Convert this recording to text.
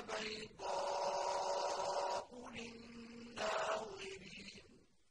بَيْضَاءَ